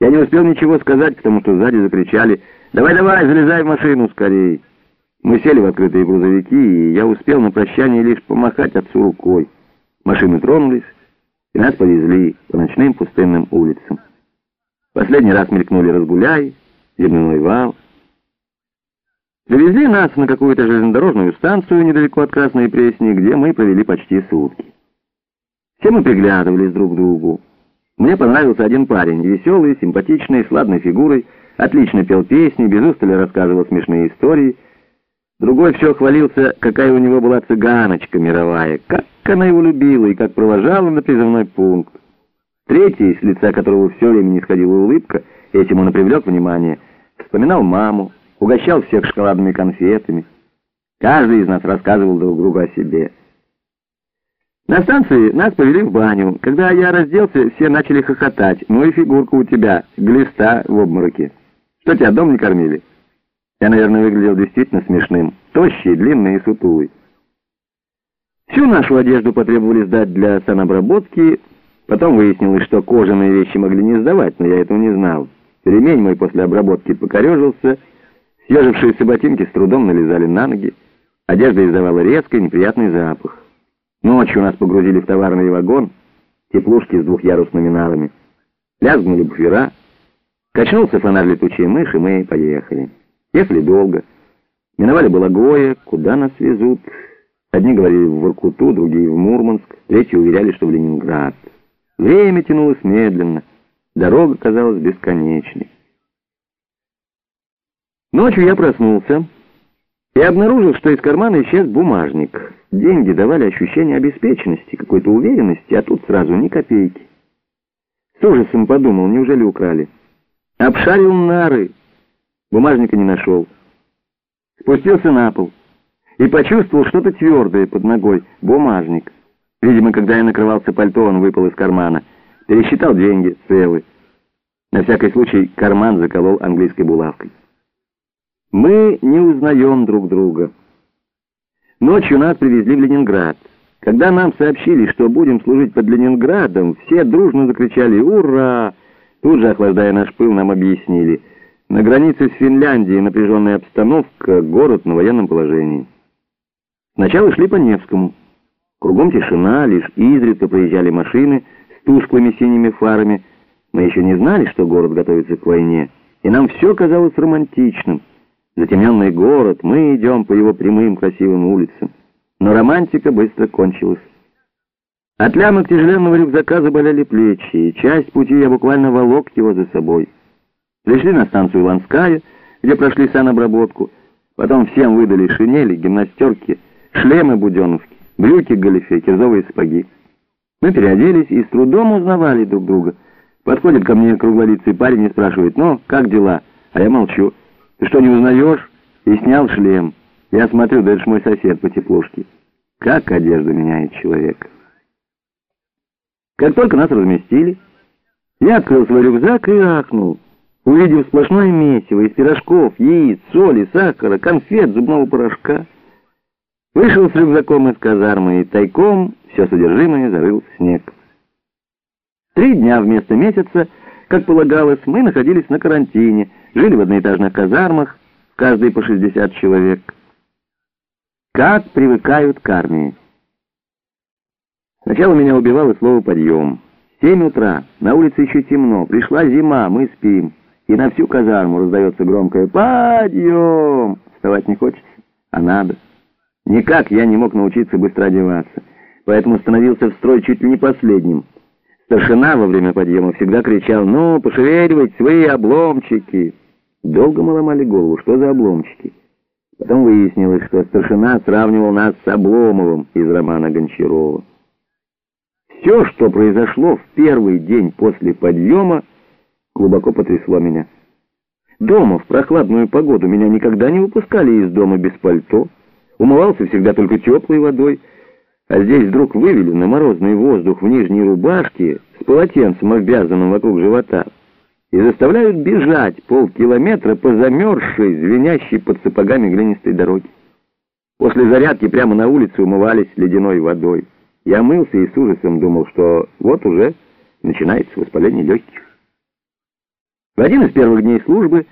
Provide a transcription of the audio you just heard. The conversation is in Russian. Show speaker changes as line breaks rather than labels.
Я не успел ничего сказать, потому что сзади закричали «Давай-давай, залезай в машину скорей!» Мы сели в открытые грузовики, и я успел на прощание лишь помахать отцу рукой. Машины тронулись, и нас повезли по ночным пустынным улицам. Последний раз мелькнули «Разгуляй», «Земляной вал». Привезли нас на какую-то железнодорожную станцию недалеко от Красной Пресни, где мы провели почти сутки. Все мы приглядывались друг к другу. Мне понравился один парень, веселый, симпатичный, с ладной фигурой, отлично пел песни, без устали рассказывал смешные истории. Другой все хвалился, какая у него была цыганочка мировая, как она его любила и как провожала на призывной пункт. Третий, с лица которого все время не сходила улыбка, этим он и привлек внимание, вспоминал маму, угощал всех шоколадными конфетами. Каждый из нас рассказывал друг другу о себе. На станции нас повели в баню. Когда я разделся, все начали хохотать. Ну и фигурка у тебя, глиста в обмороке. Что тебя, дом не кормили? Я, наверное, выглядел действительно смешным. Тощий, длинный и сутулый. Всю нашу одежду потребовали сдать для санобработки. Потом выяснилось, что кожаные вещи могли не сдавать, но я этого не знал. Ремень мой после обработки покорежился. Съежившиеся ботинки с трудом налезали на ноги. Одежда издавала резкий неприятный запах. Ночью нас погрузили в товарный вагон, теплушки с двухъярусными нарами. Лязгнули буфера. Качнулся фонарь летучей мыши, мы поехали. Ехали долго. Миновали Балагоя, куда нас везут. Одни говорили в Воркуту, другие в Мурманск, третьи уверяли, что в Ленинград. Время тянулось медленно. Дорога казалась бесконечной. Ночью я проснулся и обнаружил, что из кармана исчез бумажник. Деньги давали ощущение обеспеченности, какой-то уверенности, а тут сразу ни копейки. С ужасом подумал, неужели украли? Обшарил нары, бумажника не нашел. Спустился на пол и почувствовал что-то твердое под ногой, бумажник. Видимо, когда я накрывался пальто, он выпал из кармана. Пересчитал деньги, целы. На всякий случай карман заколол английской булавкой. Мы не узнаем друг друга. Ночью нас привезли в Ленинград. Когда нам сообщили, что будем служить под Ленинградом, все дружно закричали «Ура!». Тут же, охлаждая наш пыл, нам объяснили. На границе с Финляндией напряженная обстановка, город на военном положении. Сначала шли по Невскому. Кругом тишина, лишь изредка проезжали машины с тусклыми синими фарами. Мы еще не знали, что город готовится к войне, и нам все казалось романтичным. Затемненный город, мы идем по его прямым красивым улицам. Но романтика быстро кончилась. От лямок тяжеленного рюкзака заболели плечи, и часть пути я буквально волок его за собой. Пришли на станцию Ланская, где прошли санобработку. Потом всем выдали шинели, гимнастерки, шлемы буденовки, брюки галифе, кирзовые сапоги. Мы переоделись и с трудом узнавали друг друга. Подходит ко мне круглолицый парень и спрашивает, ну, как дела? А я молчу. Ты что, не узнаешь? И снял шлем. Я смотрю, да это мой сосед по теплушке. Как одежда меняет человека. Как только нас разместили, я открыл свой рюкзак и ахнул, увидев сплошное месиво из пирожков, яиц, соли, сахара, конфет, зубного порошка. Вышел с рюкзаком из казармы и тайком все содержимое зарыл в снег. Три дня вместо месяца, как полагалось, мы находились на карантине, жили в одноэтажных казармах, каждый по 60 человек. Как привыкают к армии? Сначала меня убивало слово «подъем». Семь утра, на улице еще темно, пришла зима, мы спим, и на всю казарму раздается громкое «Подъем!» Вставать не хочется, а надо. Никак я не мог научиться быстро одеваться, поэтому становился в строй чуть ли не последним. Старшина во время подъема всегда кричал «Ну, пошевеливать свои обломчики!» Долго мы ломали голову, что за обломчики. Потом выяснилось, что старшина сравнивал нас с Обломовым из романа Гончарова. Все, что произошло в первый день после подъема, глубоко потрясло меня. Дома в прохладную погоду меня никогда не выпускали из дома без пальто. Умывался всегда только теплой водой. А здесь вдруг вывели на морозный воздух в нижней рубашке с полотенцем, обвязанным вокруг живота и заставляют бежать полкилометра по замерзшей, звенящей под сапогами глинистой дороге. После зарядки прямо на улице умывались ледяной водой. Я мылся и с ужасом думал, что вот уже начинается воспаление легких. В один из первых дней службы